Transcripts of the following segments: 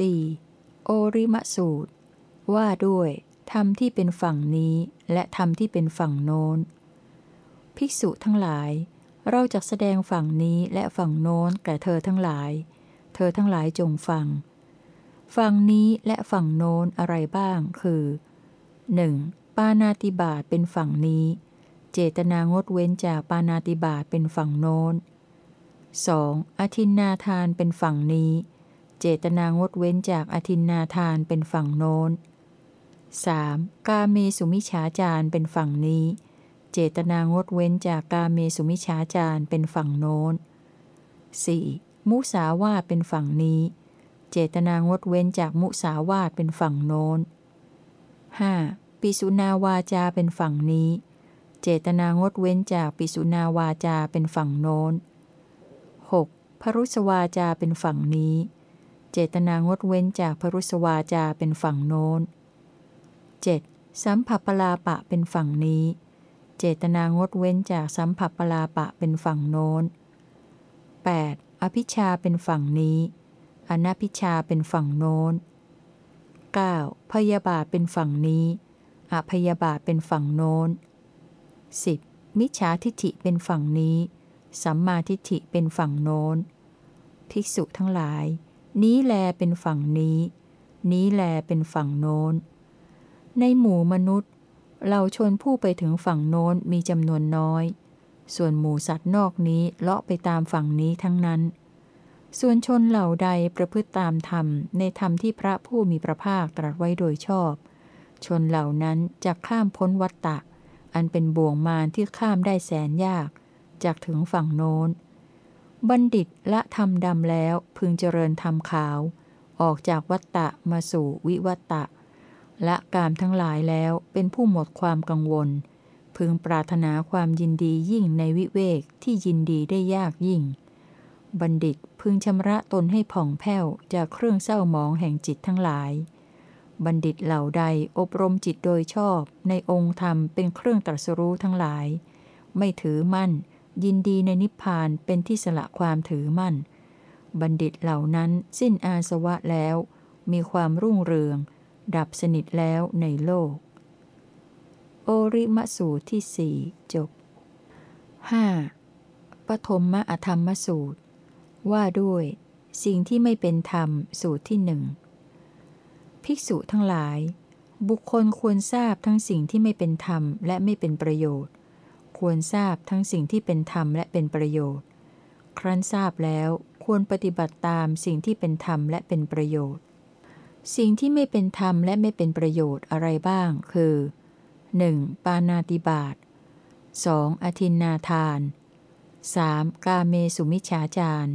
4. โอริมสูตร ว่าด้วยธรรมที่เป็นฝั่งนี้และธรรมที่เป็นฝั่งโน้น ภิกษุทั้งหลาย เราจะแสดงฝั่งนี้และฝั่งโน้นแก่เธอทั้งหลาย เธอทั้งหลายจงฟัง ฝั่งนี้และฝั่งโน้นอะไรบ้างคือ 1. ปานาติบาตเป็นฝั่งนี้ เจตนางดเว้นจากปานาติบาตเป็นฝั่งโน้น 2. อธินนาทานเป็นฝั่งนี้ เจตนางดเว้นจากอธินนาทานเป็นฝั่งโน้น 3. กาเมสุมิฉาจารเป็นฝั่งนี้ เจตนางดเว้นจากกาเมสุมิฉาจารเป็นฝั่งโน้น 4. มุสาวาตเป็นฝั่งนี้ เจตนางดเว้นจากมุสาวาตเป็นฝั่งโน้น 5. ปิสุนาวาจาเป็นฝั่งนี้ เจตนางดเว้นจากปิสุนาวาจาเป็นฝั่งโน้น 6. พรุสวาจาเป็นฝั่งนี้ เจตนางดเว้นจากพรุสวาจาเป็นฝั่งโน้น 7. สัมผัปลาปะเป็นฝั่งนี้ เจตนางดเว้นจากสัมผัปลาปะเป็นฝั่งโน้น 8. อภิชาเป็นฝั่งนี้ อนัพิชาเป็นฝั่งโน้น 9. พยาบาทเป็นฝั่งนี้ อพยาบาทเป็นฝั่งโน้น 10. มิจฉาทิฐิเป็นฝั่งนี้ สัมมาทิฐิเป็นฝั่งโน้น ภิกษุทั้งหลาย นี้แลเป็นฝั่งนี้ นี้แลเป็นฝั่งโน้น ในหมู่มนุษย์เราชนผู้ไปถึงฝั่งโน้นมีจำนวนน้อย ส่วนหมู่สัตว์นอกนี้เลาะไปตามฝั่งนี้ทั้งนั้น ส่วนชนเหล่าใดประพฤติตามธรรมในธรรมที่พระผู้มีพระภาคตรัสไว้โดยชอบ ชนเหล่านั้นจะข้ามพ้นวัตตะ อันเป็นบ่วงมารที่ข้ามได้แสนยาก จากถึงฝั่งโน้น บัณฑิตละทำดำแล้วพึงเจริญทำขาว ออกจากวัตตะมาสู่วิวัตตะละกามทั้งหลายแล้วเป็นผู้หมดความกังวล พึงปรารถนาความยินดียิ่งในวิเวกที่ยินดีได้ยากยิ่ง บัณฑิตพึงชำระตนให้ผ่องแผ้วจากเครื่องเศร้าหมองแห่งจิตทั้งหลาย บัณฑิตเหล่าใดอบรมจิตโดยชอบในองค์ธรรมเป็นเครื่องตรัสรู้ทั้งหลาย ไม่ถือมั่น ยินดีในนิพพานเป็นที่สละความถือมั่น บัณฑิตเหล่านั้นสิ้นอาสวะแล้ว มีความรุ่งเรือง ดับสนิทแล้วในโลก โอริมสูตรที่สี่จบ 5. ปฐมมอธรรมสูตร ว่าด้วย สิ่งที่ไม่เป็นธรรมสูตรที่หนึ่งภิกษุทั้งหลาย บุคคลควรทราบทั้งสิ่งที่ไม่เป็นธรรมและไม่เป็นประโยชน์ ควรทราบทั้งสิ่งที่เป็นธรรมและเป็นประโยชน์ ครั้นทราบแล้วควรปฏิบัติตามสิ่งที่เป็นธรรมและเป็นประโยชน์ สิ่งที่ไม่เป็นธรรมและไม่เป็นประโยชน์อะไรบ้าง คือ 1. ปานาติบาต 2. อธินนาทาน 3. กาเมสุมิฉาจาร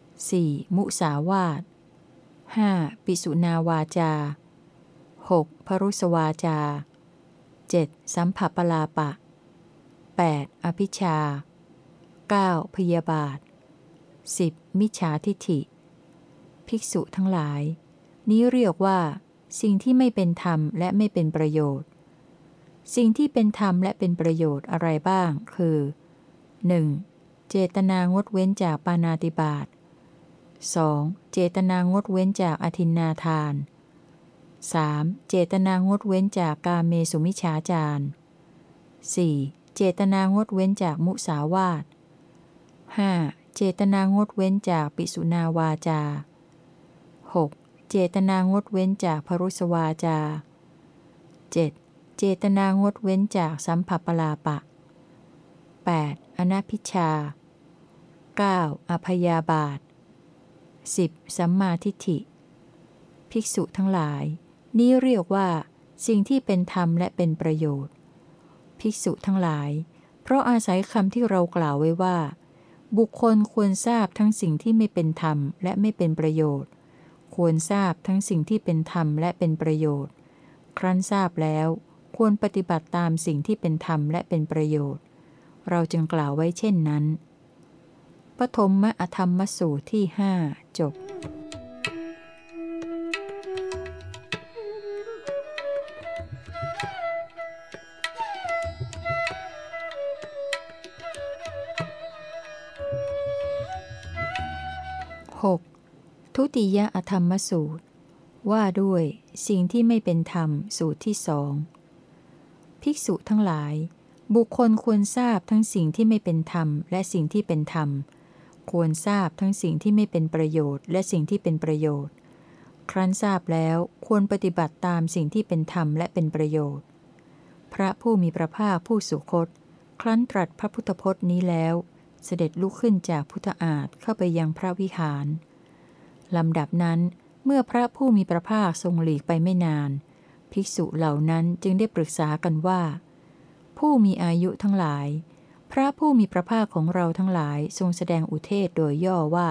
4. มุสาวาต 5. ปิสุนาวาจา 6. พรุสวาจา 7. สัมผัปลาปะ 8. อภิชา 9. พยาบาท 10. มิจฉาทิฐิ ภิกษุทั้งหลาย นี้เรียกว่า สิ่งที่ไม่เป็นธรรมและไม่เป็นประโยชน์ สิ่งที่เป็นธรรมและเป็นประโยชน์อะไรบ้าง คือ 1. เจตนางดเว้นจากปานาติบาต 2. เจตนางดเว้นจากอธินนาทาน 3. เจตนางดเว้นจากกาเมสุมิฉาจาร 4. เจตนางดเว้นจากมุสาวาท 5. เจตนางดเว้นจากปิสุนาวาจา 6. เจตนางดเว้นจากพรุสวาจา 7. เจตนางดเว้นจากสัมผัปลาปะ 8. อนาพิชา 9. อภยาบาท 10. สัมมาทิฏฐิ ภิกษุทั้งหลาย นี้เรียกว่า สิ่งที่เป็นธรรมและเป็นประโยชน์ ภิกษุทั้งหลาย เพราะอาศัยคำที่เรากล่าวไว้ว่า บุคคลควรทราบทั้งสิ่งที่ไม่เป็นธรรมและไม่เป็นประโยชน์ ควรทราบทั้งสิ่งที่เป็นธรรมและเป็นประโยชน์ ครั้นทราบแล้ว ควรปฏิบัติตามสิ่งที่เป็นธรรมและเป็นประโยชน์ เราจึงกล่าวไว้เช่นนั้นปฐมมอธรรมสูตรที่หจบ 6. ทุติยอธรรมสูตร ว่าด้วยสิ่งที่ไม่เป็นธรรมสูตรที่สองภิกษุทั้งหลาย บุคคลควรทราบทั้งสิ่งที่ไม่เป็นธรรม และสิ่งที่เป็นธรรม ควรทราบทั้งสิ่งที่ไม่เป็นประโยชน์ และสิ่งที่เป็นประโยชน์ ครั้นทราบแล้วควรปฏิบัติตามสิ่งที่เป็นธรรมและเป็นประโยชน์ พระผู้มีพระภาคผู้สุคต ครั้นตรัสพระพุทธพจน์นี้แล้ว เสด็จลุกขึ้นจากพุทธอาฏเข้าไปยังพระวิหาร ลำดับนั้นเมื่อพระผู้มีพระภาคทรงหลีกไปไม่นาน ภิกษุเหล่านั้นจึงได้ปรึกษากันว่า ผู้มีอายุทั้งหลาย พระผู้มีพระภาคของเราทั้งหลายทรงแสดงอุเทศโดยย่อว่า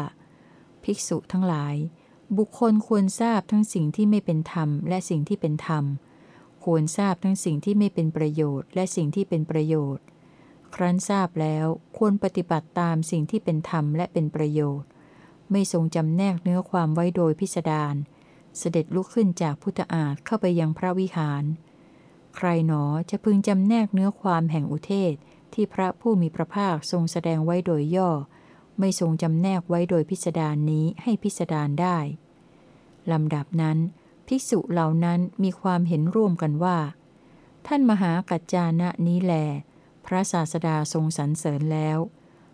ภิกษุทั้งหลาย บุคคลควรทราบทั้งสิ่งที่ไม่เป็นธรรมและสิ่งที่เป็นธรรม ควรทราบทั้งสิ่งที่ไม่เป็นประโยชน์และสิ่งที่เป็นประโยชน์ ครั้นทราบแล้วควรปฏิบัติตามสิ่งที่เป็นธรรมและเป็นประโยชน์ ไม่ทรงจำแนกเนื้อความไว้โดยพิสดารเสด็จลุกขึ้นจากพุทธอาฏเข้าไปยังพระวิหาร ใครหนอจะพึงจำแนกเนื้อความแห่งอุเทศที่พระผู้มีพระภาคทรงแสดงไว้โดยย่อ ไม่ทรงจำแนกไว้โดยพิสดารนนี้ให้พิสดารได้ลำดับนั้น ภิกษุเหล่านั้นมีความเห็นร่วมกันว่า ท่านมหากัจจานะนี้แล พระศาสดาทรงสรรเสริญแล้ว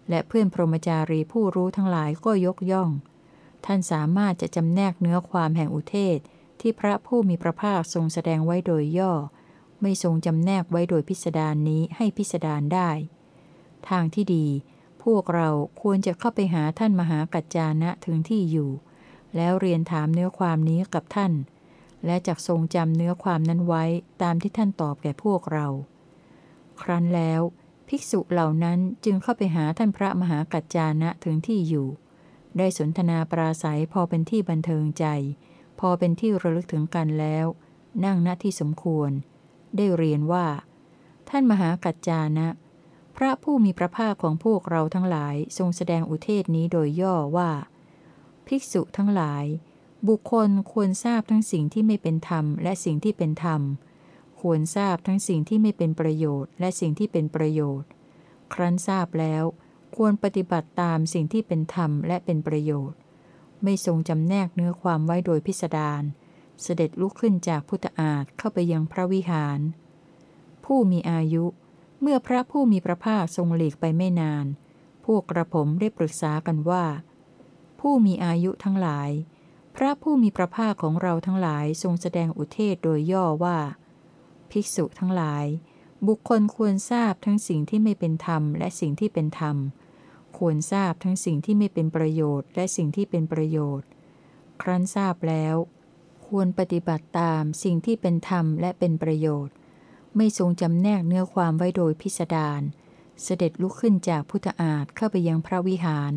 และเพื่อนพรหมจารีผู้รู้ทั้งหลายก็ยกย่อง ท่านสามารถจะจำแนกเนื้อความแห่งอุเทศ ที่พระผู้มีพระภาคทรงแสดงไว้โดยย่อ ไม่ทรงจำแนกไว้โดยพิสดารนนี้ให้พิสดารได้ ทางที่ดี พวกเราควรจะเข้าไปหาท่านมหากัจจานะถึงที่อยู่ แล้วเรียนถามเนื้อความนี้กับท่าน และจักทรงจำเนื้อความนั้นไว้ตามที่ท่านตอบแก่พวกเรา ครั้นแล้ว ภิกษุเหล่านั้นจึงเข้าไปหาท่านพระมหากัจจานะถึงที่อยู่ ได้สนทนาปราศัยพอเป็นที่บันเทิงใจ พอเป็นที่ระลึกถึงกันแล้ว นั่งณที่สมควร ได้เรียนว่า ท่านมหากัจจานะ พระผู้มีพระภาคของพวกเราทั้งหลายทรงแสดงอุเทศนี้โดยย่อว่า ภิกษุทั้งหลาย บุคคลควรทราบทั้งสิ่งที่ไม่เป็นธรรมและสิ่งที่เป็นธรรม ควรทราบทั้งสิ่งที่ไม่เป็นประโยชน์ และสิ่งที่เป็นประโยชน์ ครั้นทราบแล้ว ควรปฏิบัติตามสิ่งที่เป็นธรรมและเป็นประโยชน์ ไม่ทรงจำแนกเนื้อความไว้โดยพิสดาร เสด็จลุกขึ้นจากพุทธอาฏเข้าไปยังพระวิหาร ผู้มีอายุ เมื่อพระผู้มีพระภาคทรงหลีกไปไม่นาน พวกกระผมได้ปรึกษากันว่า ผู้มีอายุทั้งหลายพระผู้มีพระภาคของเราทั้งหลายทรงแสดงอุเทศโดยย่อว่า ภิกษุทั้งหลาย บุคคลควรทราบทั้งสิ่งที่ไม่เป็นธรรมและสิ่งที่เป็นธรรม ควรทราบทั้งสิ่งที่ไม่เป็นประโยชน์ และสิ่งที่เป็นประโยชน์ ครั้นทราบแล้ว ควรปฏิบัติตามสิ่งที่เป็นธรรมและเป็นประโยชน์ ไม่ทรงจำแนกเนื้อความไว้โดยพิสดารเสด็จลุกขึ้นจากพุทธอาฏเข้าไปยังพระวิหาร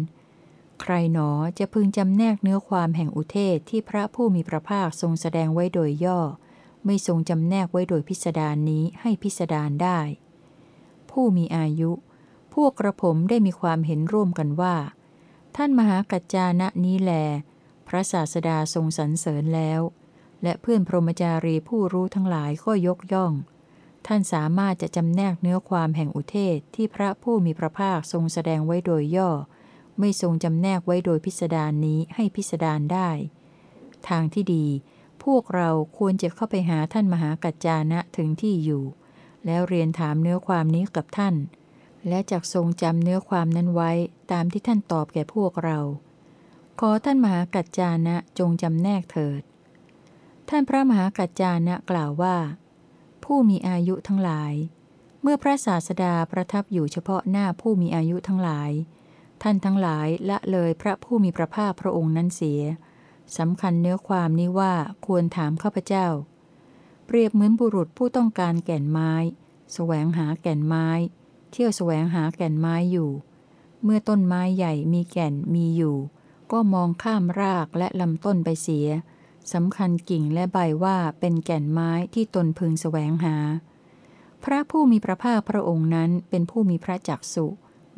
ใครหนอจะพึงจำแนกเนื้อความแห่งอุเทศที่พระผู้มีพระภาคทรงแสดงไว้โดยย่อ ไม่ทรงจำแนกไว้โดยพิสดารนนี้ให้พิสดารได้ ผู้มีอายุ พวกกระผมได้มีความเห็นร่วมกันว่า ท่านมหากัจจานะนี้แล พระศาสดาทรงสรรเสริญแล้ว และเพื่อนพรหมจารีผู้รู้ทั้งหลายก็ยกย่อง ท่านสามารถจะจำแนกเนื้อความแห่งอุเทศที่พระผู้มีพระภาคทรงแสดงไว้โดยย่อ ไม่ทรงจำแนกไว้โดยพิสดารนนี้ให้พิสดารได้ ทางที่ดี พวกเราควรจะเข้าไปหาท่านมหากัจจานะถึงที่อยู่ แล้วเรียนถามเนื้อความนี้กับท่าน และจักทรงจำเนื้อความนั้นไว้ตามที่ท่านตอบแก่พวกเรา ขอท่านมหากัจจานะจงจำแนกเถิด ท่านพระมหากัจจานะกล่าวว่า ผู้มีอายุทั้งหลาย เมื่อพระศาสดาประทับอยู่เฉพาะหน้าผู้มีอายุทั้งหลาย ท่านทั้งหลายละเลยพระผู้มีพระภาคพระองค์นั้นเสีย สำคัญเนื้อความนี้ว่าควรถามข้าพเจ้า เปรียบเหมือนบุรุษผู้ต้องการแก่นไม้สแสวงหาแก่นไม้ เที่ยวแสวงหาแก่นไม้อยู่ เมื่อต้นไม้ใหญ่มีแก่นมีอยู่ ก็มองข้ามรากและลำต้นไปเสียสำคัญกิ่งและใบว่าเป็นแก่นไม้ที่ตนพึงแสวงหา พระผู้มีพระภาคพระองค์นั้นเป็นผู้มีพระจักสุ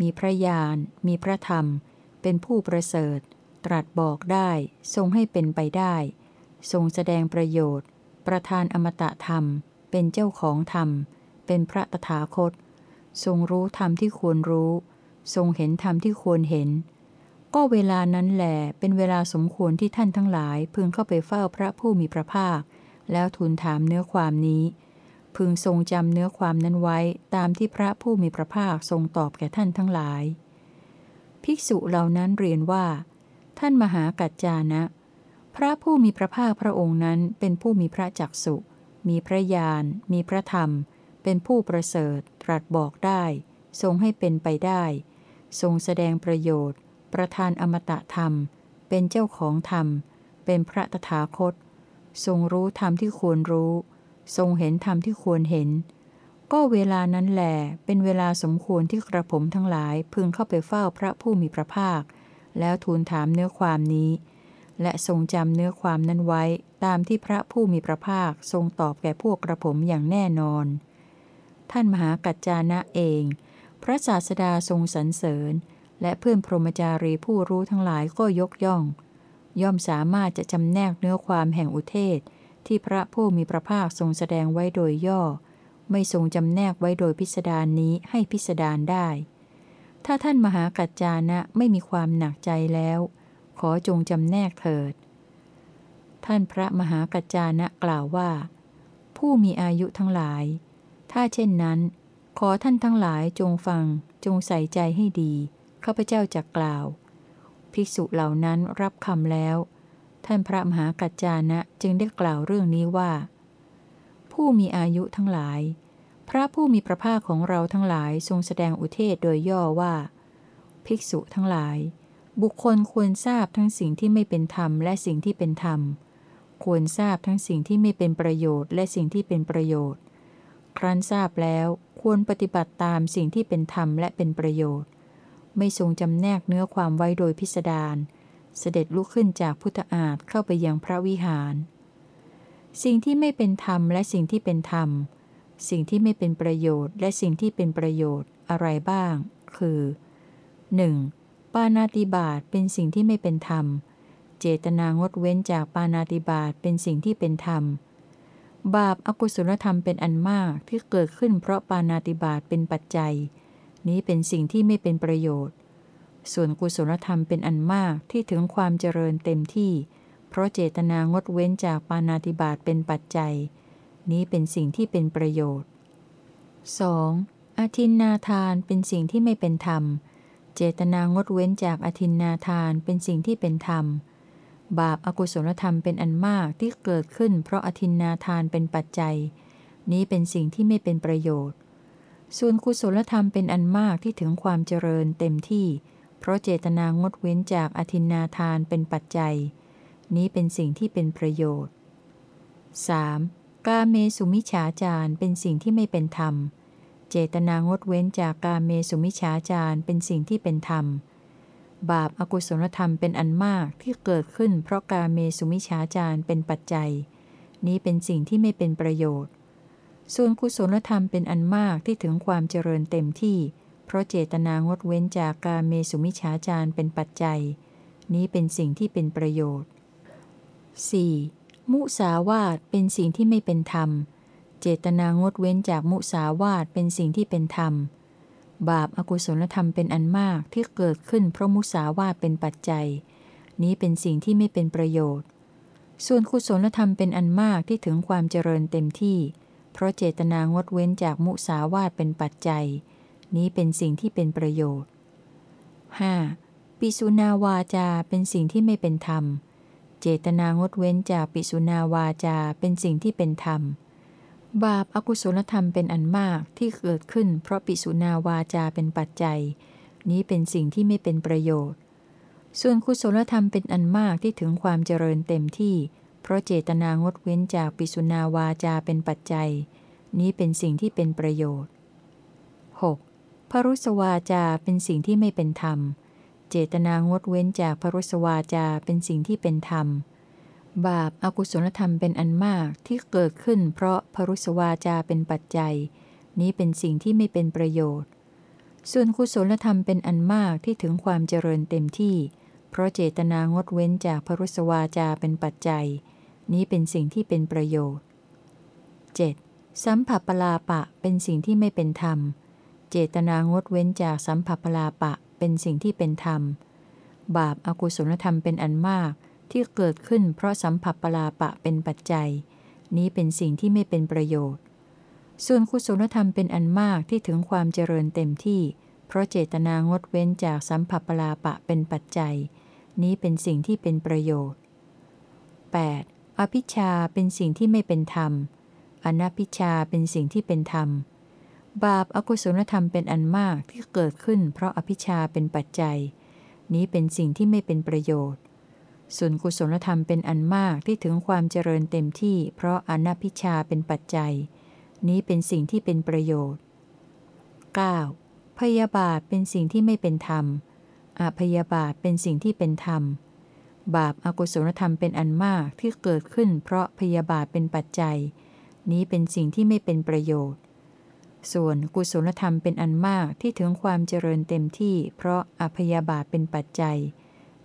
มีพระญาณมีพระธรรม เป็นผู้ประเสริฐ ตรัสบอกได้ทรงให้เป็นไปได้ ทรงแสดงประโยชน์ ประธานอมตะธรรม เป็นเจ้าของธรรม เป็นพระตถาคต ทรงรู้ธรรมที่ควรรู้ ทรงเห็นธรรมที่ควรเห็น ก็เวลานั้นแหลเป็นเวลาสมควรที่ท่านทั้งหลาย พึงเข้าไปเฝ้าพระผู้มีพระภาค แล้วทูลถามเนื้อความนี้ พึงทรงจำเนื้อความนั้นไว้ตามที่พระผู้มีพระภาคทรงตอบแก่ท่านทั้งหลาย ภิกษุเหล่านั้นเรียนว่า ท่านมหากัจจานะ พระผู้มีพระภาคพระองค์นั้นเป็นผู้มีพระจักสุ มีพระญาณ มีพระธรรม เป็นผู้ประเสริฐ ตรัสบอกได้ ทรงให้เป็นไปได้ ทรงแสดงประโยชน์ ประทานอมตะธรรม เป็นเจ้าของธรรม เป็นพระตถาคต ทรงรู้ธรรมที่ควรรู้ ทรงเห็นธรรมที่ควรเห็น ก็เวลานั้นแหลเป็นเวลาสมควรที่กระผมทั้งหลายพึงเข้าไปเฝ้าพระผู้มีพระภาค แล้วทูลถามเนื้อความนี้ และทรงจำเนื้อความนั้นไว้ตามที่พระผู้มีพระภาคทรงตอบแก่พวกกระผมอย่างแน่นอน ท่านมหากัจจานะเอง พระศาสดาทรงสรรเสริญ และเพื่อนพรหมจารีผู้รู้ทั้งหลายก็ยกย่อง ย่อมสามารถจะจำแนกเนื้อความแห่งอุเทศ ที่พระผู้มีพระภาคทรงแสดงไว้โดยย่อ ไม่ทรงจำแนกไว้โดยพิสดารนนี้ให้พิสดารได้ ถ้าท่านมหากัจจานะไม่มีความหนักใจแล้ว ขอจงจำแนกเถิด ท่านพระมหากัจจานะกล่าวว่า ผู้มีอายุทั้งหลาย ถ้าเช่นนั้น ขอท่านทั้งหลายจงฟัง จงใส่ใจให้ดีข้าพเจ้าจะกล่าว ภิกษุเหล่านั้นรับคำแล้ว ท่านพระมหากัจจานะจึงได้กล่าวเรื่องนี้ว่า ผู้มีอายุทั้งหลาย พระผู้มีพระภาคของเราทั้งหลายทรงแสดงอุเทศโดยย่อว่า ภิกษุทั้งหลาย บุคคลควรทราบทั้งสิ่งที่ไม่เป็นธรรมและสิ่งที่เป็นธรรม ควรทราบทั้งสิ่งที่ไม่เป็นประโยชน์และสิ่งที่เป็นประโยชน์ ครั้นทราบแล้วควรปฏิบัติตามสิ่งที่เป็นธรรมและเป็นประโยชน์ ไม่ทรงจำแนกเนื้อความไว้โดยพิสดารเสด็จลุกขึ้นจากพุทธอาฏเข้าไปยังพระวิหาร สิ่งที่ไม่เป็นธรรมและสิ่งที่เป็นธรรม สิ่งที่ไม่เป็นประโยชน์ และสิ่งที่เป็นประโยชน์อะไรบ้าง คือ 1. ปานาติบาตเป็นสิ่งที่ไม่เป็นธรรม เจตนางดเว้นจากปานาติบาตเป็นสิ่งที่เป็นธรรม บาปอากุศลธรรมเป็นอันมากที่เกิดขึ้นเพราะปานาติบาตเป็นปัจจัย นี้เป็นสิ่งที่ไม่เป็นประโยชน์ ส่วนกุศลธรรมเป็นอันมากที่ถึงความเจริญเต็มที่ เพราะเจตนางดเว้นจากปานาติบาตเป็นปัจจัย นี้เป็นสิ่งที่เป็นประโยชน์ 2. อาทินนาทานเป็นสิ่งที่ไม่เป็นธรรม เจตนางดเว้นจากอาทินนาทานเป็นสิ่งที่เป็นธรรม บาปอากุศลธรรมเป็นอันมากที่เกิดขึ้น เพราะอธินนาทานเป็นปัจจัย นี้เป็นสิ่งที่ไม่เป็นประโยชน์ ส่วนกุศลธรรมเป็นอันมากที่ถึงความเจริญเต็มที่ เพราะเจตนางดเว้นจากอธินนาทานเป็นปัจจัย นี้เป็นสิ่งที่เป็นประโยชน์ 3. กาเมสุมิฉาจารเป็นสิ่งที่ไม่เป็นธรรม เจตนางดเว้นจากกาเมสุมิฉาจารเป็นสิ่งที่เป็นธรรม บาปอากุศลธรรมเป็นอันมากที่เกิดขึ้น เพราะกาเมสุมิชาจารเป็นปัจจัย นี้เป็นสิ่งที่ไม่เป็นประโยชน์ ส่วนกุศลธรรมเป็นอันมากที่ถึงความเจริญเต็มที่ เพราะเจตนางดเว้นจากกาเมสุมิชาจารเป็นปัจจัย นี้เป็นสิ่งที่เป็นประโยชน์ 4. มุสาวาตเป็นสิ่งที่ไม่เป็นธรรม เจตนางดเว้นจากมุสาวาตเป็นสิ่งที่เป็นธรรม บาปอากุศลธรรมเป็นอันมากที่เกิดขึ้นเพราะมุสาวาทเป็นปัจจัย นี้เป็นสิ่งที่ไม่เป็นประโยชน์ ส่วนกุศลธรรมเป็นอันมากที่ถึงความเจริญเต็มที่ เพราะเจตนางดเว้นจากมุสาวาทเป็นปัจจัย นี้เป็นสิ่งที่เป็นประโยชน์ 5. ปิสุนาวาจาเป็นสิ่งที่ไม่เป็นธรรม เจตนางดเว้นจากปิสุนาวาจาเป็นสิ่งที่เป็นธรรม บาปอากุศลธรรมเป็นอันมากที่เกิดขึ้น เพราะปิสุนาวาจาเป็นปัจจัย นี้เป็นสิ่งที่ไม่เป็นประโยชน์ ส่วนกุศลธรรมเป็นอันมากที่ถึงความเจริญเต็มที่ เพราะเจตนางดเว้นจากปิสุนาวาจาเป็นปัจจัย นี้เป็นสิ่งที่เป็นประโยชน์ 6. พรุสวาจาเป็นสิ่งที่ไม่เป็นธรรมเจตนางดเว้นจากพรุสวาจาเป็นสิ่งที่เป็นธรรม บาปอากุศลธรรมเป็นอันมากที่เกิดขึ้น เพราะพรุสวาจาเป็นปัจจัย นี้เป็นสิ่งที่ไม่เป็นประโยชน์ ส่วนกุศลธรรมเป็นอันมากที่ถึงความเจริญเต็มที่ เพราะเจตนางดเว้นจากพรุสวาจาเป็นปัจจัย นี้เป็นสิ่งที่เป็นประโยชน์ 7. สัมผัสปลาปะเป็นสิ่งที่ไม่เป็นธรรม เจตนางดเว้นจากสัมผัสปลาปะ เป็นสิ่งที่เป็นธรรม บาปอากุศลธรรมเป็นอันมากที่เกิดขึ้นเพราะสัมผัสปลาปะเป็นปัจจัย นี้เป็นสิ่งที่ไม่เป็นประโยชน์ ส่วนกุศลธรรมเป็นอันมากที่ถึงความเจริญเต็มที่ เพราะเจตนางดเว้นจากสัมผัสปลาปะเป็นปัจจัย นี้เป็นสิ่งที่เป็นประโยชน์ 8. อภิชาเป็นสิ่งที่ไม่เป็นธรรมอนัพิชาเป็นสิ่งที่เป็นธรรม บาปอากุศลธรรมเป็นอันมากที่เกิดขึ้น เพราะอภิชาเป็นปัจจัย นี้เป็นสิ่งที่ไม่เป็นประโยชน์ ส่วนกุศลธรรมเป็นอันมากที่ถึงความเจริญเต็มที่ เพราะอนัพิชาเป็นปัจจัย นี้เป็นสิ่งที่เป็นประโยชน์ 9. พยาบาทเป็นสิ่งที่ไม่เป็นธรรมอพยาบาทเป็นสิ่งที่เป็นธรรม บาปอากุศลธรรมเป็นอันมากที่เกิดขึ้น เพราะพยาบาทเป็นปัจจัย นี้เป็นสิ่งที่ไม่เป็นประโยชน์ ส่วนกุศลธรรมเป็นอันมากที่ถึงความเจริญเต็มที่ เพราะอพยาบาทเป็นปัจจัย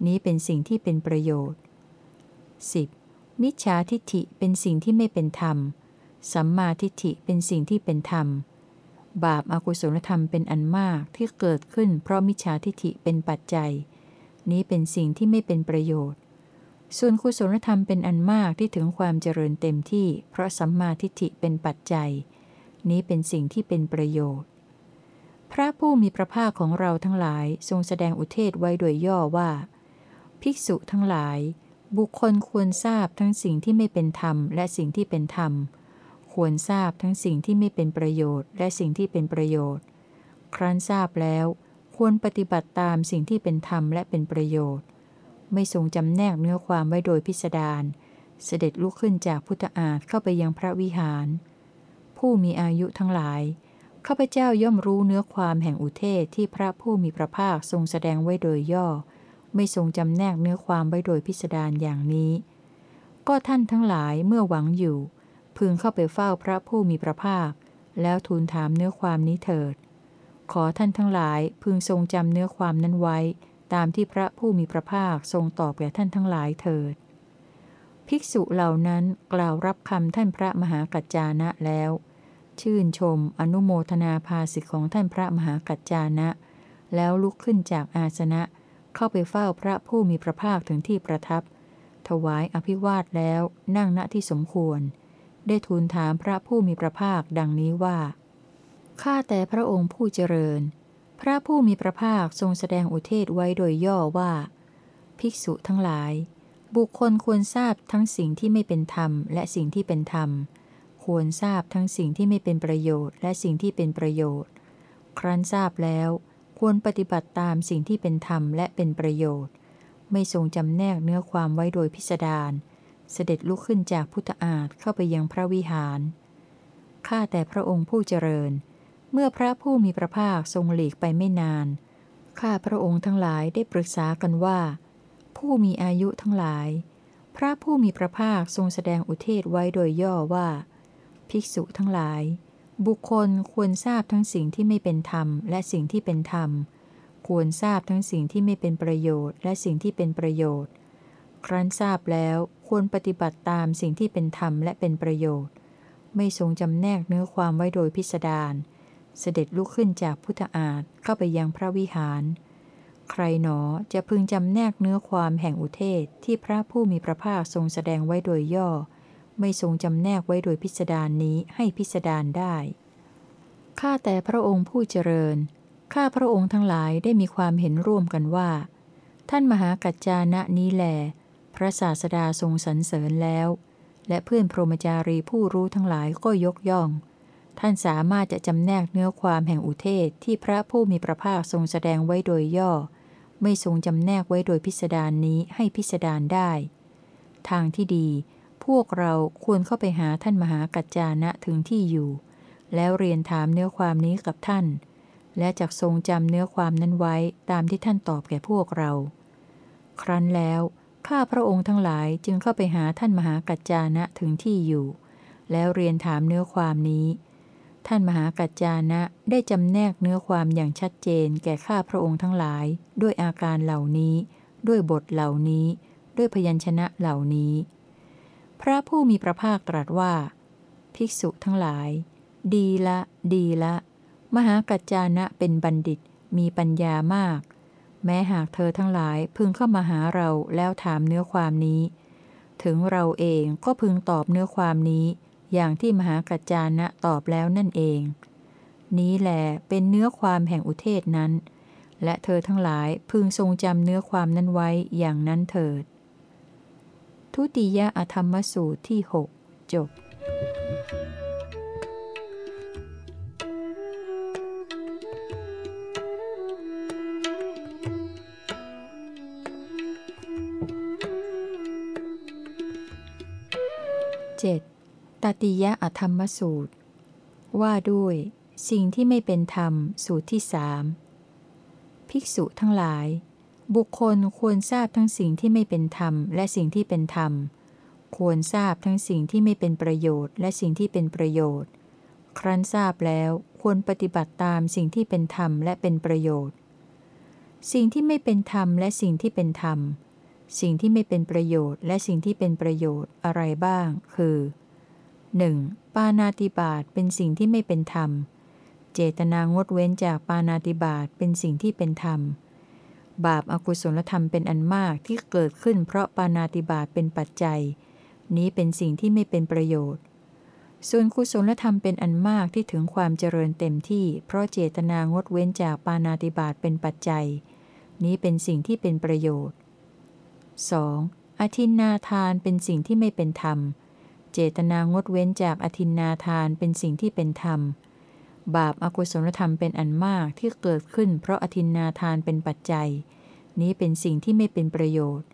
นี้เป็นสิ่งที่เป็นประโยชน์ 10. มิจฉาทิฏฐิเป็นสิ่งที่ไม่เป็นธรรม สัมมาทิฏฐิเป็นสิ่งที่เป็นธรรม บาปอากุศลธรรมเป็นอันมากที่เกิดขึ้น เพราะมิจฉาทิฏฐิเป็นปัจจัย นี้เป็นสิ่งที่ไม่เป็นประโยชน์ ส่วนกุศลธรรมเป็นอันมากที่ถึงความเจริญเต็มที่ เพราะสัมมาทิฏฐิเป็นปัจจัย นี้เป็นสิ่งที่เป็นประโยชน์ พระผู้มีพระภาคของเราทั้งหลายทรงแสดงอุเทศไว้โดยย่อว่า ภิกษุทั้งหลาย บุคคลควรทราบทั้งสิ่งที่ไม่เป็นธรรมและสิ่งที่เป็นธรรม ควรทราบทั้งสิ่งที่ไม่เป็นประโยชน์ และสิ่งที่เป็นประโยชน์ ครั้นทราบแล้ว ควรปฏิบัติตามสิ่งที่เป็นธรรมและเป็นประโยชน์ ไม่ทรงจำแนกเนื้อความไว้โดยพิสดารเสด็จลุกขึ้นจากพุทธอาฏเข้าไปยังพระวิหาร ผู้มีอายุทั้งหลายข้าพเจ้าย่อมรู้เนื้อความแห่งอุเทศที่พระผู้มีพระภาคทรงแสดงไว้โดยย่อ ไม่ทรงจำแนกเนื้อความไว้โดยพิสดารอย่างนี้ ก็ท่านทั้งหลายเมื่อหวังอยู่ พึงเข้าไปเฝ้าพระผู้มีพระภาค แล้วทูลถามเนื้อความนี้เถิด ขอท่านทั้งหลายพึงทรงจำเนื้อความนั้นไว้ ตามที่พระผู้มีพระภาคทรงตอบแก่ท่านทั้งหลายเถิด ภิกษุเหล่านั้นกล่าวรับคำท่านพระมหากัจจานะแล้ว ชื่นชมอนุโมทนาภาสิทธิของท่านพระมหากัจจานะ แล้วลุกขึ้นจากอาสนะ เข้าไปเฝ้าพระผู้มีพระภาคถึงที่ประทับ ถวายอภิวาทแล้วนั่งณที่สมควร ได้ทูลถามพระผู้มีพระภาคดังนี้ว่าข้าแต่พระองค์ผู้เจริญ พระผู้มีพระภาคทรงแสดงอุเทศไว้โดยย่อว่า ภิกษุทั้งหลาย บุคคลควรทราบทั้งสิ่งที่ไม่เป็นธรรม และสิ่งที่เป็นธรรม ควรทราบทั้งสิ่งที่ไม่เป็นประโยชน์ และสิ่งที่เป็นประโยชน์ ครั้นทราบแล้ว ควรปฏิบัติตามสิ่งที่เป็นธรรมและเป็นประโยชน์ ไม่ทรงจำแนกเนื้อความไว้โดยพิสดาร เสด็จลุกขึ้นจากพุทธอาฏเข้าไปยังพระวิหาร ข้าแต่พระองค์ผู้เจริญ เมื่อพระผู้มีพระภาคทรงหลีกไปไม่นาน ข้าพระองค์ทั้งหลายได้ปรึกษากันว่า ผู้มีอายุทั้งหลาย พระผู้มีพระภาคทรงแสดงอุเทศไว้โดยย่อว่า ภิกษุทั้งหลาย บุคคลควรทราบทั้งสิ่งที่ไม่เป็นธรรม และสิ่งที่เป็นธรรม ควรทราบทั้งสิ่งที่ไม่เป็นประโยชน์ และสิ่งที่เป็นประโยชน์ ครั้นทราบแล้วควรปฏิบัติตามสิ่งที่เป็นธรรมและเป็นประโยชน์ ไม่ทรงจำแนกเนื้อความไว้โดยพิสดารเสด็จลุกขึ้นจากพุทธอาฏเข้าไปยังพระวิหาร ใครหนอจะพึงจำแนกเนื้อความแห่งอุเทศที่พระผู้มีพระภาคทรงแสดงไว้โดยย่อ ไม่ทรงจำแนกไว้โดยพิสดารนนี้ให้พิสดารได้ ข้าแต่พระองค์ผู้เจริญ ข้าพระองค์ทั้งหลายได้มีความเห็นร่วมกันว่า ท่านมหากัจจานะนี้แหลพระศาสดาทรงสรรเสริญแล้ว และเพื่อนพรหมจารีผู้รู้ทั้งหลายก็ยกย่อง ท่านสามารถจะจำแนกเนื้อความแห่งอุเทศที่พระผู้มีพระภาคทรงแสดงไว้โดยย่อ ไม่ทรงจำแนกไว้โดยพิสดารนนี้ให้พิสดารได้ ทางที่ดี พวกเราควรเข้าไปหาท่านมหากัจจานะถึงที่อยู่ แล้วเรียนถามเนื้อความนี้กับท่าน และจักทรงจำเนื้อความนั้นไว้ตามที่ท่านตอบแก่พวกเรา ครั้นแล้วข้าพระองค์ทั้งหลายจึงเข้าไปหาท่านมหากัจจานะถึงที่อยู่ แล้วเรียนถามเนื้อความนี้ ท่านมหากัจจานะได้จำแนกเนื้อความอย่างชัดเจนแก่ข้าพระองค์ทั้งหลาย ด้วยอาการเหล่านี้ ด้วยบทเหล่านี้ ด้วยพยัญชนะเหล่านี้ พระผู้มีพระภาคตรัสว่า ภิกษุทั้งหลาย ดีละ ดีละ มหากัจจานะเป็นบัณฑิตมีปัญญามาก แม้หากเธอทั้งหลายพึงเข้ามาหาเราแล้วถามเนื้อความนี้ ถึงเราเองก็พึงตอบเนื้อความนี้ อย่างที่มหากัจจานะตอบแล้วนั่นเอง นี้แหลเป็นเนื้อความแห่งอุเทศนั้น และเธอทั้งหลายพึงทรงจำเนื้อความนั้นไว้อย่างนั้นเถิด ทุติยอธรรมสูตรที่หกจบ 7. ตติยะอธรรมสูตร ว่าด้วย สิ่งที่ไม่เป็นธรรมสูตรที่สามภิกษุทั้งหลาย บุคคลควรทราบทั้งสิ่งที่ไม่เป็นธรรมและสิ่งที่เป็นธรรม ควรทราบทั้งสิ่งที่ไม่เป็นประโยชน์ และสิ่งที่เป็นประโยชน์ ครั้นทราบแล้วควรปฏิบัติตามสิ่งที่เป็นธรรมและเป็นประโยชน์ สิ่งที่ไม่เป็นธรรมและสิ่งที่เป็นธรรม สิ่งที่ไม่เป็นประโยชน์ และสิ่งที่เป็นประโยชน์อะไรบ้าง คือ 1. ปานาติบาตเป็นสิ่งที่ไม่เป็นธรรม เจตนางดเว้นจากปานาติบาตเป็นสิ่งที่เป็นธรรม บาปอากุศลธรรมเป็นอันมากที่เกิดขึ้นเพราะปานาติบาตเป็นปัจจัย นี้เป็นสิ่งที่ไม่เป็นประโยชน์ ส่วนกุศลธรรมเป็นอันมากที่ถึงความเจริญเต็มที่ เพราะเจตนางดเว้นจากปานาติบาตเป็นปัจจัย นี้เป็นสิ่งที่เป็นประโยชน์ 2. อธินนาทานเป็นสิ่งที่ไม่เป็นธรรมเจตนางดเว้นจากอธินนาทานเป็นสิ่งที่เป็นธรรม บาปอากุศลธรรมเป็นอันมากที่เกิดขึ้นเพราะอธินนาทานเป็นปัจจัย นี้เป็นสิ่งที่ไม่เป็นประโยชน์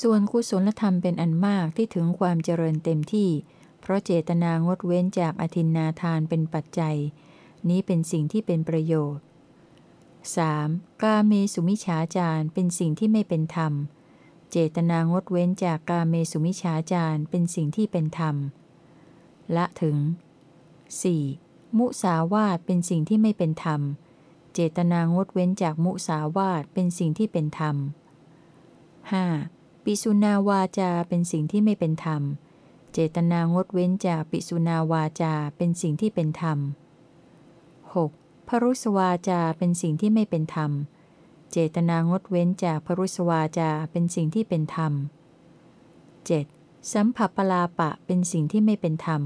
ส่วนกุศลธรรมเป็นอันมากที่ถึงความเจริญเต็มที่ เพราะเจตนางดเว้นจากอธินนาทานเป็นปัจจัย นี้เป็นสิ่งที่เป็นประโยชน์ 3. กาเมสุมิฉาจารเป็นสิ่งที่ไม่เป็นธรรม เจตนางดเว้นจากกาเมสุมิชาจารเป็นสิ่งที่เป็นธรรม ละถึง 4. มุสาวาตเป็นสิ่งที่ไม่เป็นธรรม เจตนางดเว้นจากมุสาวาตเป็นสิ่งที่เป็นธรรม 5. ปิสุนาวาจาเป็นสิ่งที่ไม่เป็นธรรม เจตนางดเว้นจากปิสุนาวาจาเป็นสิ่งที่เป็นธรรม 6. พรุสวาจาเป็นสิ่งที่ไม่เป็นธรรมเจตนางดเว้นจากพรุสวาจาเป็นสิ่งที่เป็นธรรม 7. สัมผัสปลาปะเป็นสิ่งที่ไม่เป็นธรรม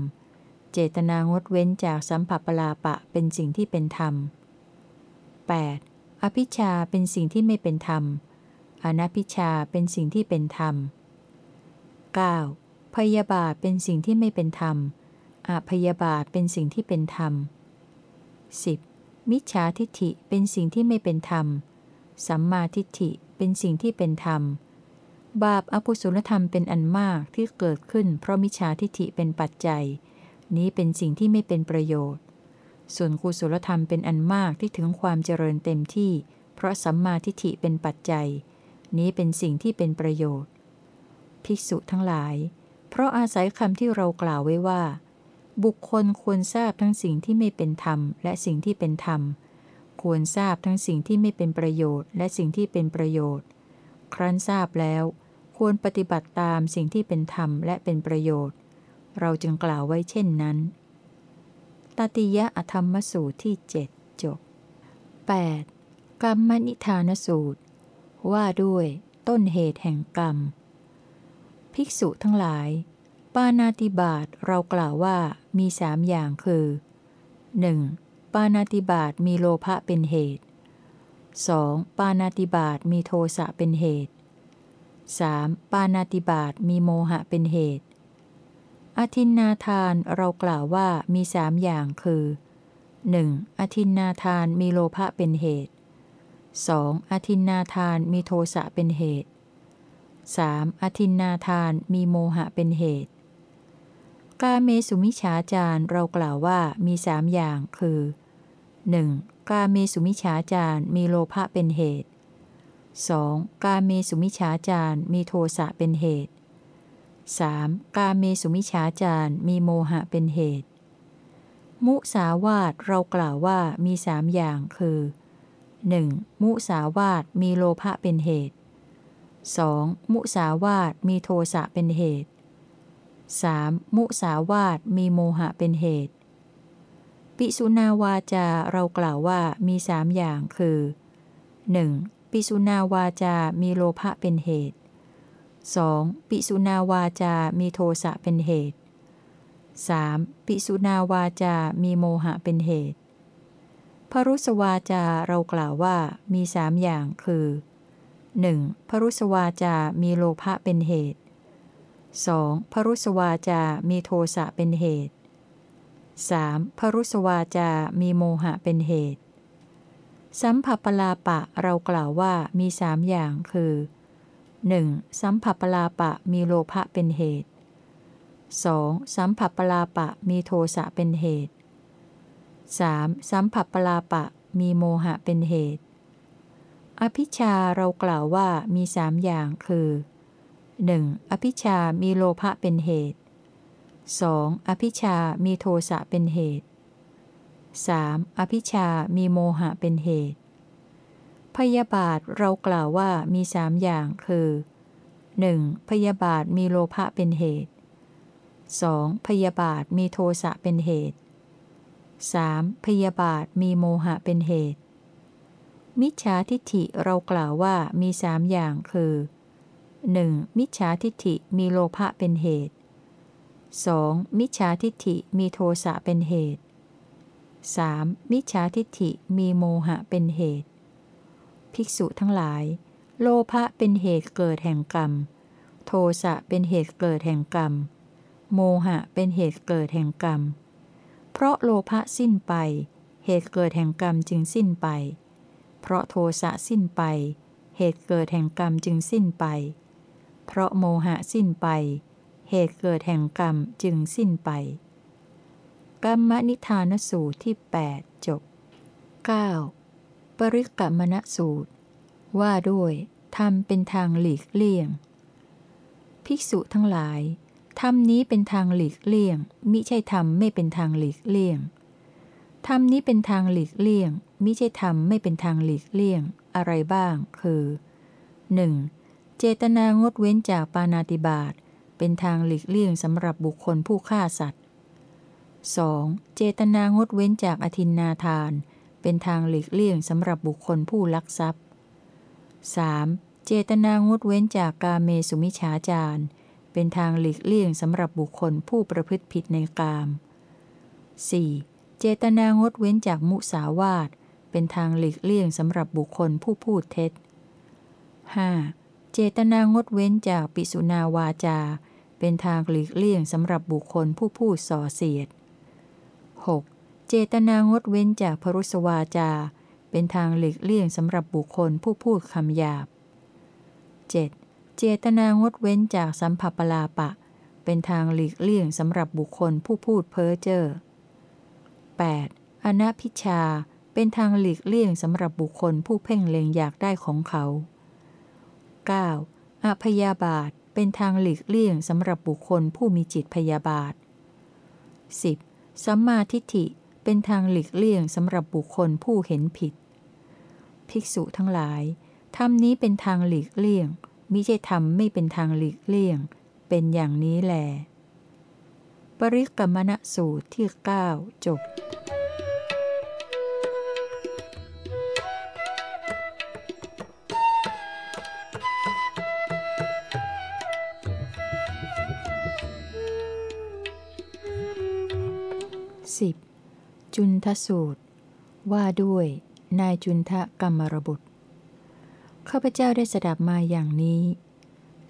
เจตนางดเว้นจากสัมผัสปลาปะเป็นสิ่งที่เป็นธรรม 8. อภิชาเป็นสิ่งที่ไม่เป็นธรรม อนัพิชาเป็นสิ่งที่เป็นธรรม 9. พยาบาทเป็นสิ่งที่ไม่เป็นธรรมอพยาบาทเป็นสิ่งที่เป็นธรรม 10. มิจฉาทิฏฐิเป็นสิ่งที่ไม่เป็นธรรม สัมมาทิฏฐิเป็นสิ่งที่เป็นธรรม บาปอกุศลธรรมเป็นอันมากที่เกิดขึ้นเพราะมิจฉาทิฏฐิเป็นปัจจัย นี้เป็นสิ่งที่ไม่เป็นประโยชน์ ส่วนกุศลธรรมเป็นอันมากที่ถึงความเจริญเต็มที่ เพราะสัมมาทิฏฐิเป็นปัจจัย นี้เป็นสิ่งที่เป็นประโยชน์ ภิกษุทั้งหลาย เพราะอาศัยคำที่เรากล่าวไว้ว่า บุคคลควรทราบทั้งสิ่งที่ไม่เป็นธรรม และสิ่งที่เป็นธรรม ควรทราบทั้งสิ่งที่ไม่เป็นประโยชน์ และสิ่งที่เป็นประโยชน์ ครั้นทราบแล้ว ควรปฏิบัติตามสิ่งที่เป็นธรรมและเป็นประโยชน์ เราจึงกล่าวไว้เช่นนั้นตติยะอธรรมสูตรที่เจ็ดจบ 8. กรรมนิทานสูตร ว่าด้วยต้นเหตุแห่งกรรม ภิกษุทั้งหลาย ปานาติบาตเรากล่าวว่ามีสามอย่างคือ 1. ปานาติบาตมีโลภะเป็นเหตุ 2. ปานาติบาตมีโทสะเป็นเหตุ 3. ปานาติบาตมีโมหะเป็นเหตุ อธินนาทานเรากล่าวว่ามีสามอย่างคือ 1. อธินนาทานมีโลภะเป็นเหตุ 2. อธินนาทานมีโทสะเป็นเหตุ 3. อธินนาทานมีโมหะเป็นเหตุ กาเมสุมิฉาจารเรากล่าวว่ามีสามอย่างคือ 1. หนึ่งกาเมสุมิฉาจารมีโลภะเป็นเหตุ 2. กาเมสุมิฉาจารมีโทสะเป็นเหตุ 3. กาเมสุมิฉาจารมีโมหะเป็นเหตุ มุสาวาตเรากล่าวว่ามีสามอย่างคือ 1. มุสาวาตมีโลภะเป็นเหตุ 2. มุสาวาตมีโทสะเป็นเหตุ 3. มุสาวาตมีโมหะเป็นเหตุ ปิสุนาวาจาเรากล่าวว่ามีสามอย่างคือ 1. ปิสุนาวาจา มีโลภะเป็นเหตุ 2. ปิสุนาวาจา มีโทสะเป็นเหตุ 3. ปิสุนาวาจา มีโมหะเป็นเหตุ พรุสวาจาเรากล่าวว่ามีสามอย่างคือ 1. พรุสวาจา มีโลภะเป็นเหตุ 2. พรุสวาจา มีโทสะเป็นเหตุ 3. พรุสวาจา มีโมหะเป็นเหตุ สัมผัปลาปะเรากล่าวว่ามีสามอย่างคือ 1. สัมผัปลาปะมีโลภะเป็นเหตุ 2. สัมผัปลาปะมีโทสะเป็นเหตุ 3. สัมผัปลาปะมีโมหะเป็นเหตุ อภิชาเรากล่าวว่ามีสามอย่างคือ 1. อภิชามีโลภะเป็นเหตุ 2. อภิชามีโทสะเป็นเหตุ 3. อภิชามีโมหะเป็นเหตุ พยาบาทเรากล่าวว่ามีสามอย่างคือ 1. พยาบาทมีโลภะเป็นเหตุ 2. พยาบาทมีโทสะเป็นเหตุ 3. พยาบาทมีโมหะเป็นเหตุ มิจฉาทิฏฐิเรากล่าวว่ามีสามอย่างคือ 1. มิจฉาทิฏฐิมีโลภะเป็นเหตุ 2. มิจฉาทิฏฐิมีโทสะเป็นเหตุ 3. มิจฉาทิฏฐิมีโมหะเป็นเหตุ ภิกษุทั้งหลาย โลภะเป็นเหตุเกิดแห่งกรรม โทสะเป็นเหตุเกิดแห่งกรรม โมหะเป็นเหตุเกิดแห่งกรรม เพราะโลภะสิ้นไป เหตุเกิดแห่งกรรมจึงสิ้นไป เพราะโทสะสิ้นไป เหตุเกิดแห่งกรรมจึงสิ้นไป เพราะโมหะสิ้นไป เหตุเกิดแห่งกรรมจึงสิ้นไป กรรมนิทานสูตรที่ 8 จบ 9. ปริกรรมณสูตร ว่าด้วยทำเป็นทางหลีกเลี่ยง ภิกษุทั้งหลายธรรมนี้เป็นทางหลีกเลี่ยง มิใช่ธรรมไม่เป็นทางหลีกเลี่ยงธรรมนี้เป็นทางหลีกเลี่ยง มิใช่ธรรมไม่เป็นทางหลีกเลี่ยง อะไรบ้าง คือ 1. เจตนางดเว้นจากปานาติบาต เป็นทางหลีกเลี่ยงสำหรับบุคคลผู้ฆ่าสัตว์ 2. เจตนางดเว้นจากอธินนาทาน เป็นทางหลีกเลี่ยงสำหรับบุคคลผู้ลักทรัพย์ 3. เจตนางดเว้นจากกาเมสุมิฉาจารเป็นทางหลีกเลี่ยงสำหรับบุคคลผู้ประพฤติผิดในกาม 4. เจตนางดเว้นจากมุสาวาท เป็นทางหลีกเลี่ยงสำหรับบุคคลผู้พูดเท็จ 5. เจตนางดเว้นจากปิสุนาวาจา เป็นทางหลีกเลี่ยงสำหรับบุคคลผู้พูดส่อเสียด 6. เจตนางดเว้นจากพรุสวาจา เป็นทางหลีกเลี่ยงสำหรับบุคคลผู้พูดคำหยาบ 7. เจตนางดเว้นจากสัมผัปลาปะ เป็นทางหลีกเลี่ยงสำหรับบุคคลผู้พูดเพ้อเจ้อ 8. อนัพิชา เป็นทางหลีกเลี่ยงสำหรับบุคคลผู้เพ่งเล็งอยากได้ของเขา 9. อพยาบาท เป็นทางหลีกเลี่ยงสำหรับบุคคลผู้มีจิตพยาบาท 10. สัมมาทิฏฐิเป็นทางหลีกเลี่ยงสำหรับบุคคลผู้เห็นผิด ภิกษุทั้งหลายธรรมนี้เป็นทางหลีกเลี่ยงมิใช่ธรรมไม่เป็นทางหลีกเลี่ยง เป็นอย่างนี้แล ปริกรรมณสูตรที่ 9 จบ จุนทสูตร ว่าด้วย นายจุนทะกรรมรบุตรข้าพเจ้าได้สดับมาอย่างนี้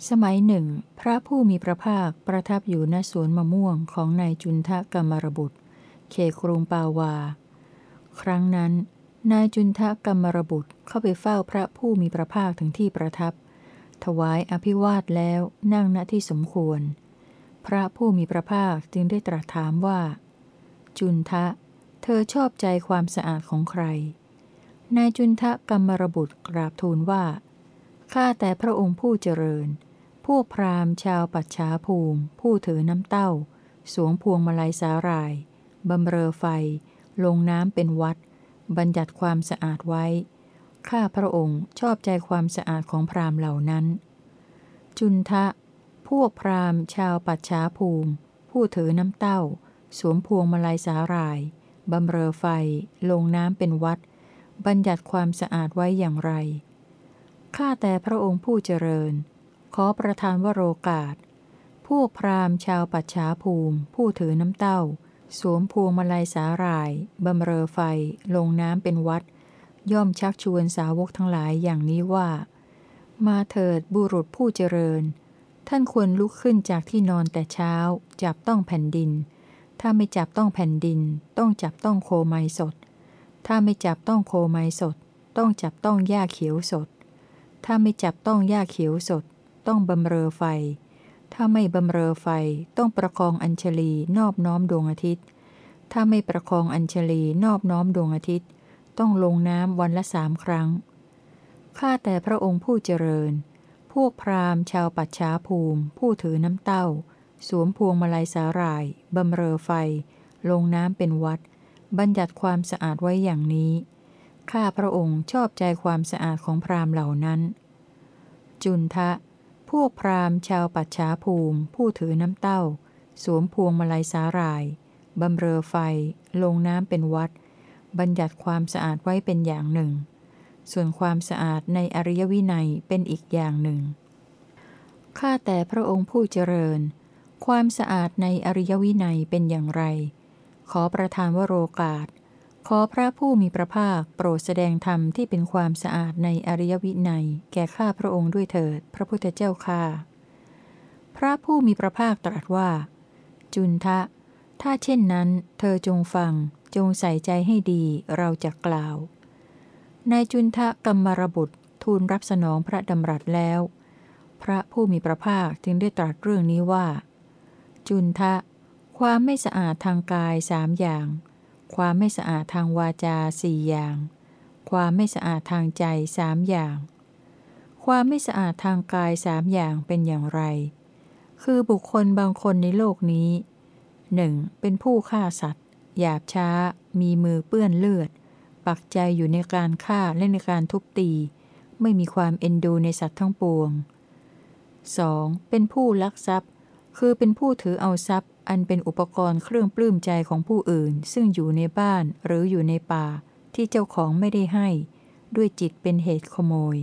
สมัยหนึ่ง พระผู้มีพระภาคประทับอยู่ณสวนมะม่วงของนายจุนทะกรรมรบุตร เขครุงปาวา ครั้งนั้น นายจุนทะกรรมรบุตรเข้าไปเฝ้าพระผู้มีพระภาคถึงที่ประทับ ถวายอภิวาทแล้วนั่งณที่สมควร พระผู้มีพระภาคจึงได้ตรัสถามว่า จุนทะ เธอชอบใจความสะอาดของใคร นายจุนทะกรรมรบุตรกราบทูลว่า ข้าแต่พระองค์ผู้เจริญ พวกพราหมณ์ชาวปัจฉาภูมิ ผู้ถือน้ำเต้า สวงพวงมาลัยสาหร่าย บำเรอไฟ ลงน้ำเป็นวัด บัญญัติความสะอาดไว้ ข้าพระองค์ชอบใจความสะอาดของพราหมณ์เหล่านั้น จุนทะ พวกพราหมณ์ชาวปัจฉาภูมิ ผู้ถือน้ำเต้า สวมพวงมาลัยสาหร่าย บำเรอไฟ ลงน้ำเป็นวัด บัญญัติความสะอาดไว้อย่างไร ข้าแต่พระองค์ผู้เจริญ ขอประทานวโรกาส พวกพราหมณ์ชาวปัจฉาภูมิ ผู้ถือน้ำเต้า สวมพวงมาลัยสาหร่าย บำเรอไฟ ลงน้ำเป็นวัด ย่อมชักชวนสาวกทั้งหลายอย่างนี้ว่า มาเถิดบุรุษผู้เจริญ ท่านควรลุกขึ้นจากที่นอนแต่เช้า จับต้องแผ่นดิน ถ้าไม่จับต้องแผ่นดิน ต้องจับต้องโคไมสด ถ้าไม่จับต้องโคไมสด ต้องจับต้องหญ้าเขียวสด ถ้าไม่จับต้องหญ้าเขียวสด ต้องบำเรอไฟ ถ้าไม่บำเรอไฟ ต้องประคองอัญชลีนอบน้อมดวงอาทิตย์ ถ้าไม่ประคองอัญชลีนอบน้อมดวงอาทิตย์ ต้องลงน้ำวันละสามครั้ง ข้าแต่พระองค์ผู้เจริญ พวกพราหมณ์ชาวปัจฉาภูมิ ผู้ถือน้ำเต้า สวมพวงมาลัยสาหร่ายบำเรอไฟ ลงน้ำเป็นวัด บัญญัติความสะอาดไว้อย่างนี้ ข้าพระองค์ชอบใจความสะอาดของพราหมณ์เหล่านั้น จุนทะ พวกพราหมณ์ชาวปัจฉาภูมิ ผู้ถือน้ำเต้า สวมพวงมาลัยสาหร่ายบำเรอไฟ ลงน้ำเป็นวัด บัญญัติความสะอาดไว้เป็นอย่างหนึ่ง ส่วนความสะอาดในอริยวินัยเป็นอีกอย่างหนึ่ง ข้าแต่พระองค์ผู้เจริญ ความสะอาดในอริยวินัยเป็นอย่างไร ขอประทานวโรกาส ขอพระผู้มีพระภาคโปรดแสดงธรรมที่เป็นความสะอาดในอริยวินัย แก่ข้าพระองค์ด้วยเถิด พระพุทธเจ้าข้าพระผู้มีพระภาคตรัสว่า จุนทะ ถ้าเช่นนั้น เธอจงฟัง จงใส่ใจให้ดี เราจะกล่าว นายจุนทะกรรมรบุตรทูลรับสนองพระดำรัสแล้ว พระผู้มีพระภาคจึงได้ตรัสเรื่องนี้ว่า จุนทะ ความไม่สะอาดทางกายสามอย่าง ความไม่สะอาดทางวาจาสี่อย่าง ความไม่สะอาดทางใจสามอย่าง ความไม่สะอาดทางกายสามอย่างเป็นอย่างไร คือบุคคลบางคนในโลกนี้หนึ่งเป็นผู้ฆ่าสัตว์ หยาบช้า มีมือเปื้อนเลือด ปักใจอยู่ในการฆ่าและในการทุบตี ไม่มีความเอ็นดูในสัตว์ทั้งปวง 2. เป็นผู้ลักทรัพย์ คือเป็นผู้ถือเอาทรัพย์ อันเป็นอุปกรณ์เครื่องปลื้มใจของผู้อื่น ซึ่งอยู่ในบ้านหรืออยู่ในป่า ที่เจ้าของไม่ได้ให้ ด้วยจิตเป็นเหตุขโมย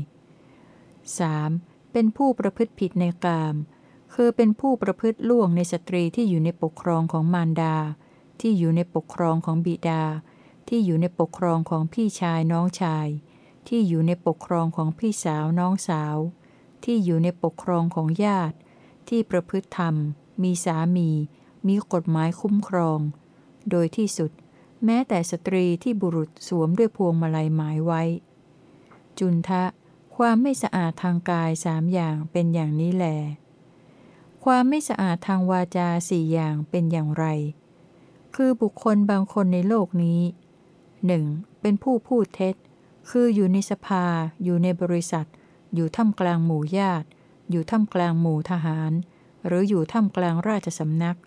3. เป็นผู้ประพฤติผิดในกาม คือเป็นผู้ประพฤติล่วงในสตรีที่อยู่ในปกครองของมารดา ที่อยู่ในปกครองของบิดา ที่อยู่ในปกครองของพี่ชายน้องชาย ที่อยู่ในปกครองของพี่สาวน้องสาว ที่อยู่ในปกครองของญาติ ที่ประพฤติธรรม มีสามี มีกฎหมายคุ้มครอง โดยที่สุด แม้แต่สตรีที่บุรุษสวมด้วยพวงมาลัยหมายไว้ จุนทะ ความไม่สะอาดทางกายสามอย่างเป็นอย่างนี้แล ความไม่สะอาดทางวาจาสี่อย่างเป็นอย่างไร คือบุคคลบางคนในโลกนี้หนึ่งเป็นผู้พูดเท็จ คืออยู่ในสภา อยู่ในบริษัท อยู่ท่ามกลางหมู่ญาติ อยู่ท่ามกลางหมู่ทหาร หรืออยู่ท่ามกลางราชสำนัก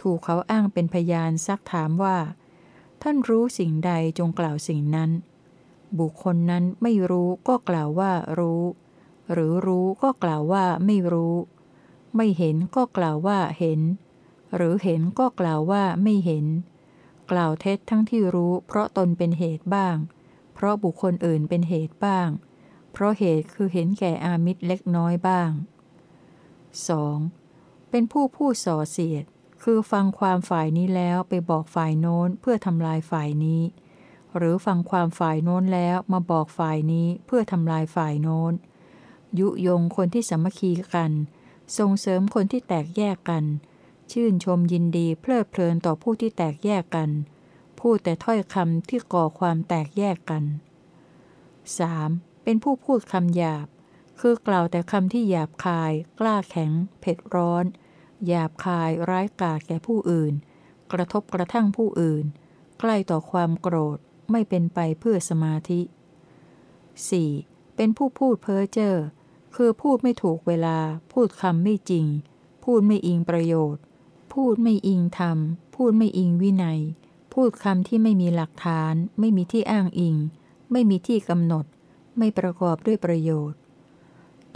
ถูกเขาอ้างเป็นพยานซักถามว่า ท่านรู้สิ่งใดจงกล่าวสิ่งนั้น บุคคลนั้นไม่รู้ก็กล่าวว่ารู้ หรือรู้ก็กล่าวว่าไม่รู้ ไม่เห็นก็กล่าวว่าเห็น หรือเห็นก็กล่าวว่าไม่เห็น กล่าวเท็จทั้งที่รู้ เพราะตนเป็นเหตุบ้าง เพราะบุคคลอื่นเป็นเหตุบ้าง เพราะเหตุคือเห็นแก่อามิตรเล็กน้อยบ้าง 2. เป็นผู้พูดส่อเสียด คือฟังความฝ่ายนี้แล้วไปบอกฝ่ายโน้นเพื่อทำลายฝ่ายนี้ หรือฟังความฝ่ายโน้นแล้วมาบอกฝ่ายนี้เพื่อทำลายฝ่ายโน้น ยุยงคนที่สมัคคีกัน ส่งเสริมคนที่แตกแยกกัน ชื่นชมยินดีเพลิดเพลินต่อผู้ที่แตกแยกกัน พูดแต่ถ้อยคำที่ก่อความแตกแยกกัน 3. เป็นผู้พูดคำหยาบ คือกล่าวแต่คำที่หยาบคาย กล้าแข็ง เผ็ดร้อน หยาบคายร้ายกาจแก่ผู้อื่น กระทบกระทั่งผู้อื่น ใกล้ต่อความโกรธไม่เป็นไปเพื่อสมาธิ 4. เป็นผู้พูดเพ้อเจ้อคือพูดไม่ถูกเวลา พูดคำไม่จริง พูดไม่อิงประโยชน์ พูดไม่อิงธรรม พูดไม่อิงวินัย พูดคำที่ไม่มีหลักฐาน ไม่มีที่อ้างอิง ไม่มีที่กำหนด ไม่ประกอบด้วยประโยชน์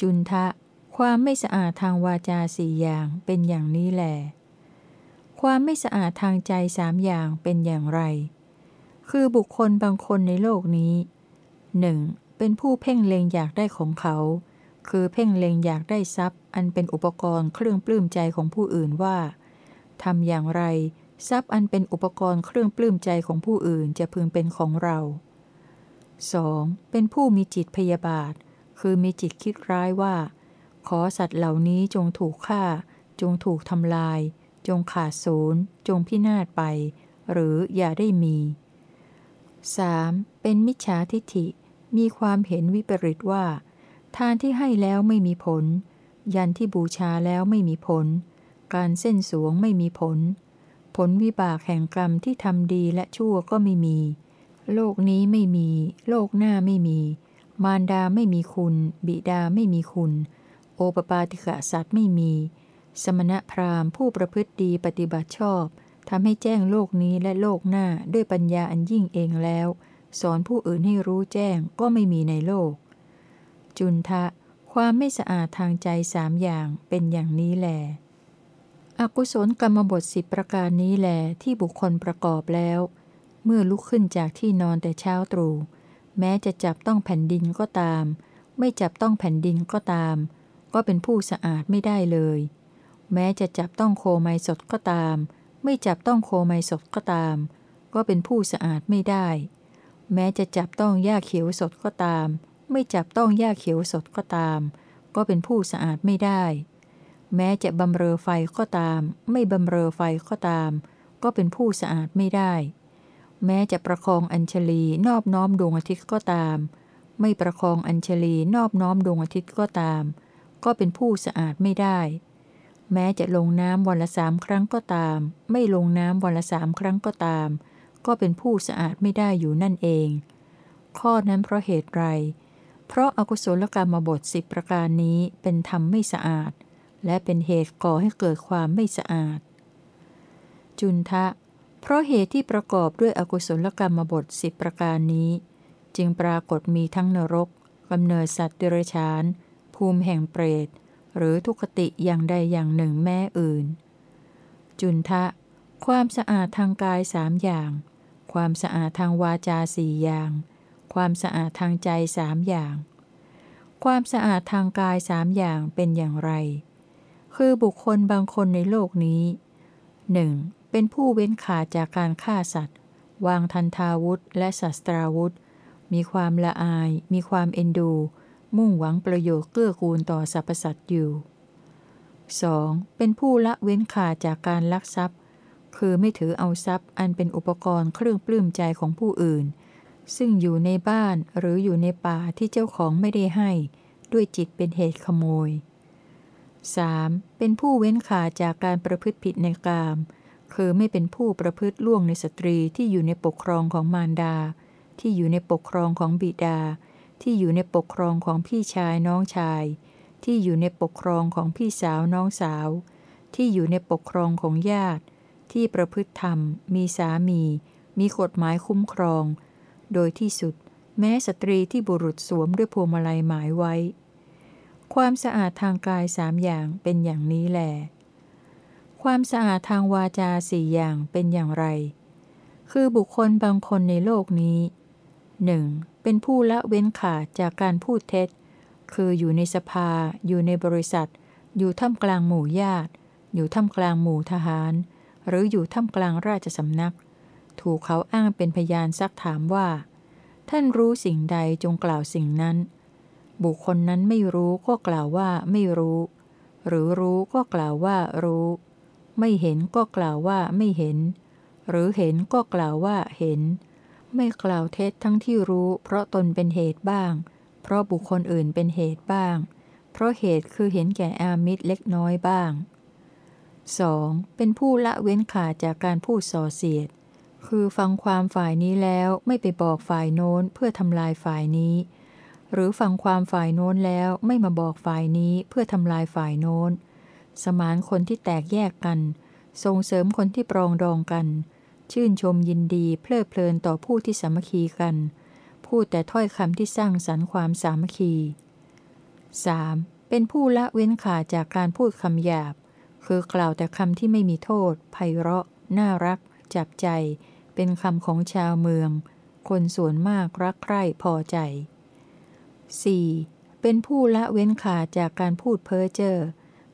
จุนทะ ความไม่สะอาดทางวาจาสี่อย่างเป็นอย่างนี้แหลความไม่สะอาดทางใจสามอย่างเป็นอย่างไร คือบุคคลบางคนในโลกนี้หนึ่งเป็นผู้เพ่งเล็งอยากได้ของเขา คือเพ่งเล็งอยากได้ทรัพย์ อันเป็นอุปกรณ์เครื่องปลื้มใจของผู้อื่นว่าทำอย่างไร ทรัพย์อันเป็นอุปกรณ์เครื่องปลื้มใจของผู้อื่นจะพึงเป็นของเรา 2. เป็นผู้มีจิตพยาบาท คือมีจิตคิดร้ายว่า ขอสัตว์เหล่านี้จงถูกฆ่า จงถูกทำลาย จงขาดศูนย์จงพินาศไป หรืออย่าได้มี 3. เป็นมิจฉาทิฏฐิ มีความเห็นวิปริตว่า ทานที่ให้แล้วไม่มีผล ยันที่บูชาแล้วไม่มีผล การเส้นสวงไม่มีผล ผลวิบากแห่งกรรมที่ทำดีและชั่วก็ไม่มี โลกนี้ไม่มี โลกหน้าไม่มี มารดาไม่มีคุณ บิดาไม่มีคุณ โอปปาติกะสัตว์ไม่มี สมณพราหมณ์ผู้ประพฤติดีปฏิบัติชอบทำให้แจ้งโลกนี้และโลกหน้าด้วยปัญญาอันยิ่งเองแล้ว สอนผู้อื่นให้รู้แจ้งก็ไม่มีในโลก จุนทะ ความไม่สะอาดทางใจสามอย่างเป็นอย่างนี้แหลอกุศลกรรมบทสิบประการนี้แหลที่บุคคลประกอบแล้ว เมื่อลุกขึ้นจากที่นอนแต่เช้าตรู่แม้จะจับต้องแผ่นดินก็ตาม ไม่จับต้องแผ่นดินก็ตาม ก็เป็นผู้สะอาดไม่ได้เลย แม้จะจับต้องโคไมสดก็ตาม ไม่จับต้องโคไมสดก็ตาม ก็เป็นผู้สะอาดไม่ได้ แม้จะจับต้องหญ้าเขียวสดก็ตาม ไม่จับต้องหญ้าเขียวสดก็ตาม ก็เป็นผู้สะอาดไม่ได้ แม้จะบำเรอไฟก็ตาม ไม่บำเรอไฟก็ตาม ก็เป็นผู้สะอาดไม่ได้ แม้จะประคองอัญชลีนอบน้อมดวงอาทิตย์ก็ตาม ไม่ประคองอัญชลีนอบน้อมดวงอาทิตย์ก็ตาม ก็เป็นผู้สะอาดไม่ได้ แม้จะลงน้ำวันละสามครั้งก็ตาม ไม่ลงน้ำวันละสามครั้งก็ตาม ก็เป็นผู้สะอาดไม่ได้อยู่นั่นเอง ข้อนั้นเพราะเหตุไร เพราะอากุศลกรรมบทสิบประการนี้เป็นธรรมไม่สะอาด และเป็นเหตุก่อให้เกิดความไม่สะอาด จุนทะ เพราะเหตุที่ประกอบด้วยอกุศลกรรมบทสิบประการนี้ จึงปรากฏมีทั้งนรกกำเนิดสัตว์เดรัจฉาน ภูมิแห่งเปรต หรือทุคติอย่างใดอย่างหนึ่งแม่อื่น จุนทะ ความสะอาดทางกายสามอย่าง ความสะอาดทางวาจาสี่อย่าง ความสะอาดทางใจสามอย่าง ความสะอาดทางกายสามอย่างเป็นอย่างไร คือบุคคลบางคนในโลกนี้หนึ่ง เป็นผู้เว้นขาดจากการฆ่าสัตว์ วางทันทาวุธและศัตราวุธ มีความละอาย มีความเอ็นดู มุ่งหวังประโยชน์เกื้อกูลต่อสรรพสัตว์อยู่ 2. เป็นผู้ละเว้นขาดจากการลักทรัพย์ คือไม่ถือเอาทรัพย์อันเป็นอุปกรณ์เครื่องปลื้มใจของผู้อื่น ซึ่งอยู่ในบ้านหรืออยู่ในป่าที่เจ้าของไม่ได้ให้ ด้วยจิตเป็นเหตุขโมย 3. เป็นผู้เว้นขาดจากการประพฤติผิดในกาม คือไม่เป็นผู้ประพฤติล่วงในสตรีที่อยู่ในปกครองของมารดา ที่อยู่ในปกครองของบิดา ที่อยู่ในปกครองของพี่ชายน้องชาย ที่อยู่ในปกครองของพี่สาวน้องสาว ที่อยู่ในปกครองของญาติ ที่ประพฤติธรรม มีสามี มีกฎหมายคุ้มครอง โดยที่สุด แม้สตรีที่บุรุษสวมด้วยพวงมาลัยหมายไว้ ความสะอาดทางกายสามอย่างเป็นอย่างนี้แหล ความสะอาดทางวาจาสี่อย่างเป็นอย่างไร คือบุคคลบางคนในโลกนี้หนึ่งเป็นผู้ละเว้นขาดจากการพูดเท็จ คืออยู่ในสภา อยู่ในบริษัท อยู่ท่ามกลางหมู่ญาติ อยู่ท่ามกลางหมู่ทหาร หรืออยู่ท่ามกลางราชสำนัก ถูกเขาอ้างเป็นพยานซักถามว่า ท่านรู้สิ่งใดจงกล่าวสิ่งนั้น บุคคลนั้นไม่รู้ก็กล่าวว่าไม่รู้ หรือรู้ก็กล่าวว่ารู้ ไม่เห็นก็กล่าวว่าไม่เห็น หรือเห็นก็กล่าวว่าเห็น ไม่กล่าวเท็จทั้งที่รู้ เพราะตนเป็นเหตุบ้าง เพราะบุคคลอื่นเป็นเหตุบ้าง เพราะเหตุคือเห็นแก่อามิตรเล็กน้อยบ้าง 2. เป็นผู้ละเว้นขาดจากการพูดส่อเสียด คือฟังความฝ่ายนี้แล้วไม่ไปบอกฝ่ายโน้นเพื่อทำลายฝ่ายนี้ หรือฟังความฝ่ายโน้นแล้วไม่มาบอกฝ่ายนี้เพื่อทำลายฝ่ายโน้น สมานคนที่แตกแยกกัน ส่งเสริมคนที่ปรองดองกัน ชื่นชมยินดีเพลิดเพลินต่อผู้ที่สามัคคีกัน พูดแต่ถ้อยคำที่สร้างสรรค์ความสามัคคี 3. เป็นผู้ละเว้นขาดจากการพูดคำหยาบ คือกล่าวแต่คำที่ไม่มีโทษ ไพเราะ น่ารัก จับใจ เป็นคำของชาวเมือง คนส่วนมากรักใคร่พอใจ 4. เป็นผู้ละเว้นขาดจากการพูดเพ้อเจ้อ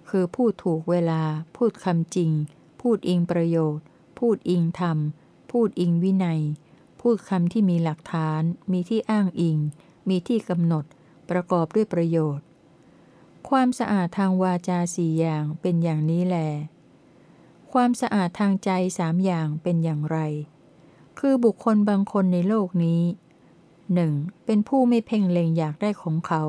คือพูดถูกเวลา พูดคำจริง พูดอิงประโยชน์ พูดอิงธรรม พูดอิงวินัย พูดคำที่มีหลักฐาน มีที่อ้างอิง มีที่กำหนด ประกอบด้วยประโยชน์ ความสะอาดทางวาจาสี่อย่างเป็นอย่างนี้แล ความสะอาดทางใจสามอย่างเป็นอย่างไร คือบุคคลบางคนในโลกนี้หนึ่งเป็นผู้ไม่เพ่งเล็งอยากได้ของเขา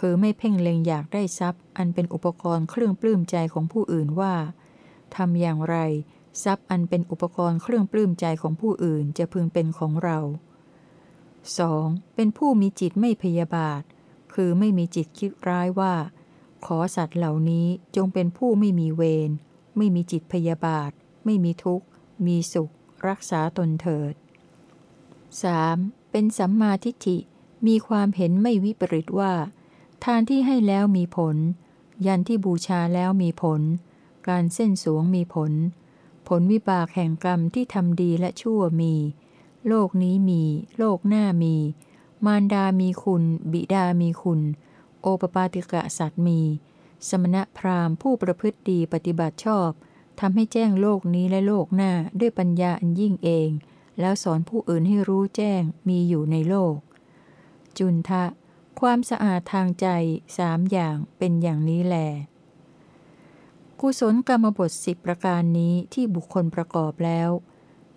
คือไม่เพ่งเล็งอยากได้ทรัพย์ อันเป็นอุปกรณ์เครื่องปลื้มใจของผู้อื่นว่าทำอย่างไร ทรัพย์อันเป็นอุปกรณ์เครื่องปลื้มใจของผู้อื่นจะพึงเป็นของเรา 2. เป็นผู้มีจิตไม่พยาบาท คือไม่มีจิตคิดร้ายว่า ขอสัตว์เหล่านี้จงเป็นผู้ไม่มีเวร ไม่มีจิตพยาบาท ไม่มีทุกข์ มีสุข รักษาตนเถิด 3. เป็นสัมมาทิฏฐิ มีความเห็นไม่วิปริตว่า ทานที่ให้แล้วมีผล ยันที่บูชาแล้วมีผล การเส้นสวงมีผล ผลวิบากแห่งกรรมที่ทำดีและชั่วมี โลกนี้มี โลกหน้ามี มารดามีคุณ บิดามีคุณ โอปปาติกะสัตว์มี สมณะพราหมณ์ผู้ประพฤติดีปฏิบัติชอบทำให้แจ้งโลกนี้และโลกหน้าด้วยปัญญาอันยิ่งเอง แล้วสอนผู้อื่นให้รู้แจ้งมีอยู่ในโลก จุนทะ ความสะอาดทางใจสามอย่างเป็นอย่างนี้แล กุศลกรรมบทสิบประการนี้ที่บุคคลประกอบแล้ว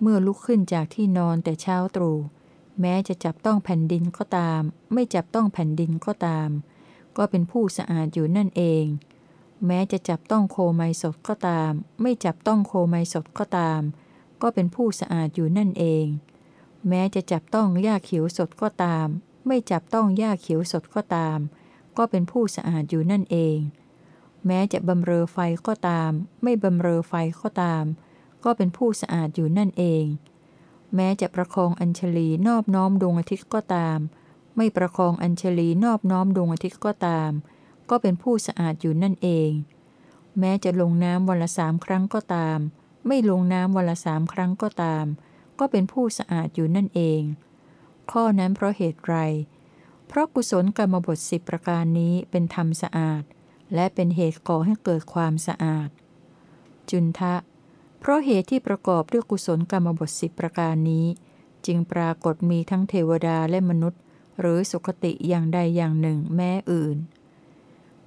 เมื่อลุกขึ้นจากที่นอนแต่เช้าตรู่แม้จะจับต้องแผ่นดินก็ตาม ไม่จับต้องแผ่นดินก็ตาม ก็เป็นผู้สะอาดอยู่นั่นเอง แม้จะจับต้องโคไมสดก็ตาม ไม่จับต้องโคไมสดก็ตาม ก็เป็นผู้สะอาดอยู่นั่นเอง แม้จะจับต้องหญ้าเขียวสดก็ตาม ไม่จับต้องหญ้าเขียวสดก็ตาม ก็เป็นผู้สะอาดอยู่นั่นเอง แม้จะบำเรอไฟก็ตาม ไม่บำเรอไฟก็ตาม ก็เป็นผู้สะอาดอยู่นั่นเอง แม้จะประคองอัญชลีนอบน้อมดวงอาทิตย์ก็ตาม ไม่ประคองอัญชลีนอบน้อมดวงอาทิตย์ก็ตาม ก็เป็นผู้สะอาดอยู่นั่นเอง แม้จะลงน้ำวันละสามครั้งก็ตาม ไม่ลงน้ำวันละสามครั้งก็ตาม ก็เป็นผู้สะอาดอยู่นั่นเอง ข้อนั้นเพราะเหตุไร เพราะกุศลกรรมบทสิบประการนี้เป็นธรรมสะอาด และเป็นเหตุก่อให้เกิดความสะอาด จุนทะ เพราะเหตุที่ประกอบด้วยกุศลกรรมบทสิบประการนี้ จึงปรากฏมีทั้งเทวดาและมนุษย์ หรือสุคติอย่างใดอย่างหนึ่งแม้อื่น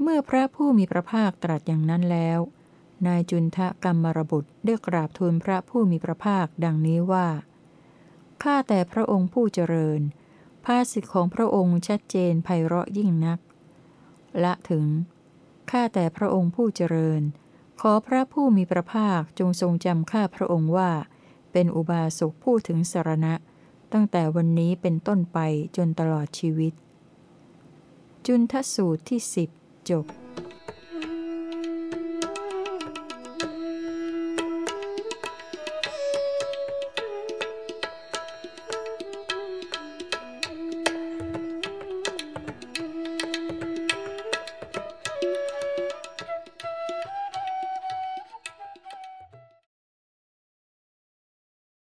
เมื่อพระผู้มีพระภาคตรัสอย่างนั้นแล้ว นายจุนทะกรรมรบุตรได้กราบทูลพระผู้มีพระภาคดังนี้ว่า ข้าแต่พระองค์ผู้เจริญ ภาสิทธิของพระองค์ชัดเจนไพเราะยิ่งนัก ละถึง ข้าแต่พระองค์ผู้เจริญ ขอพระผู้มีพระภาคจงทรงจำข้าพระองค์ว่า เป็นอุบาสกผู้ถึงสารณะ ตั้งแต่วันนี้เป็นต้นไปจนตลอดชีวิต จุนทสูตรที่สิบจบ